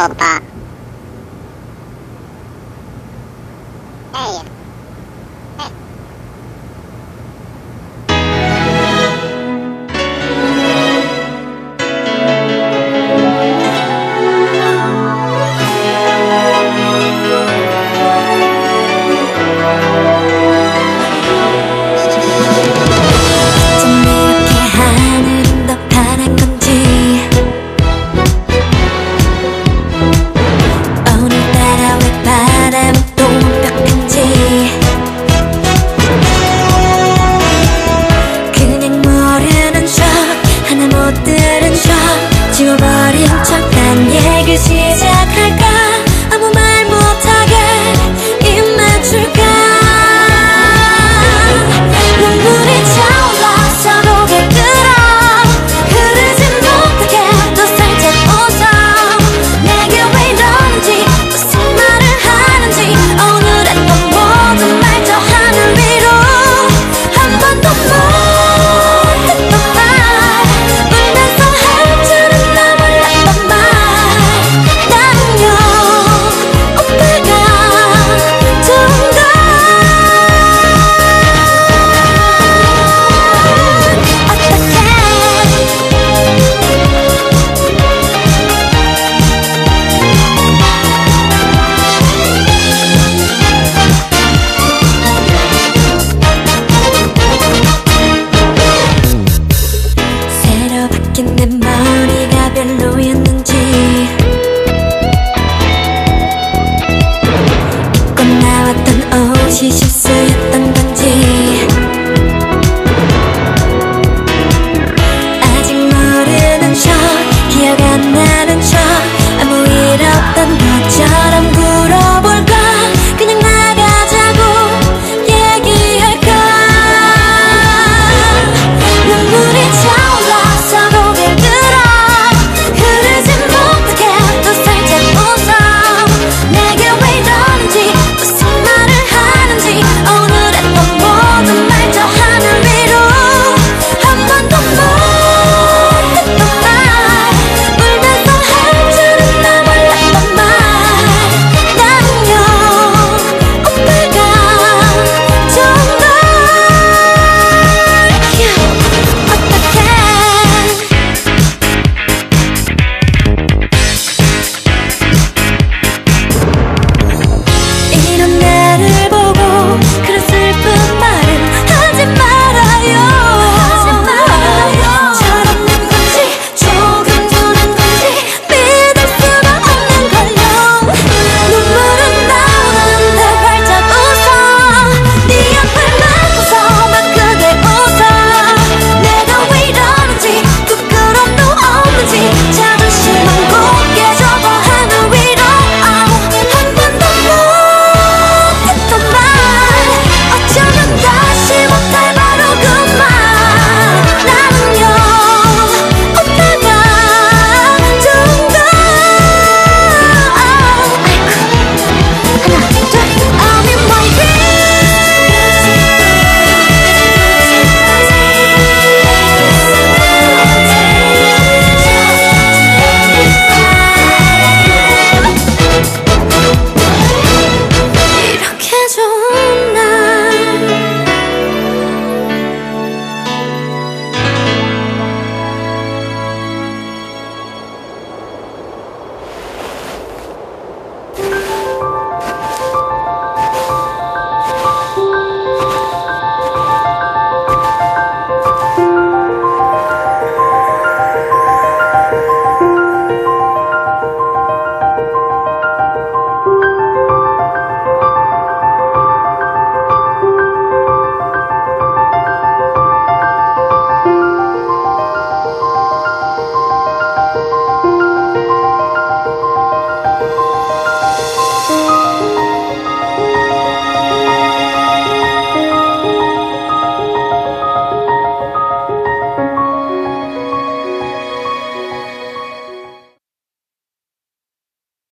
好吧。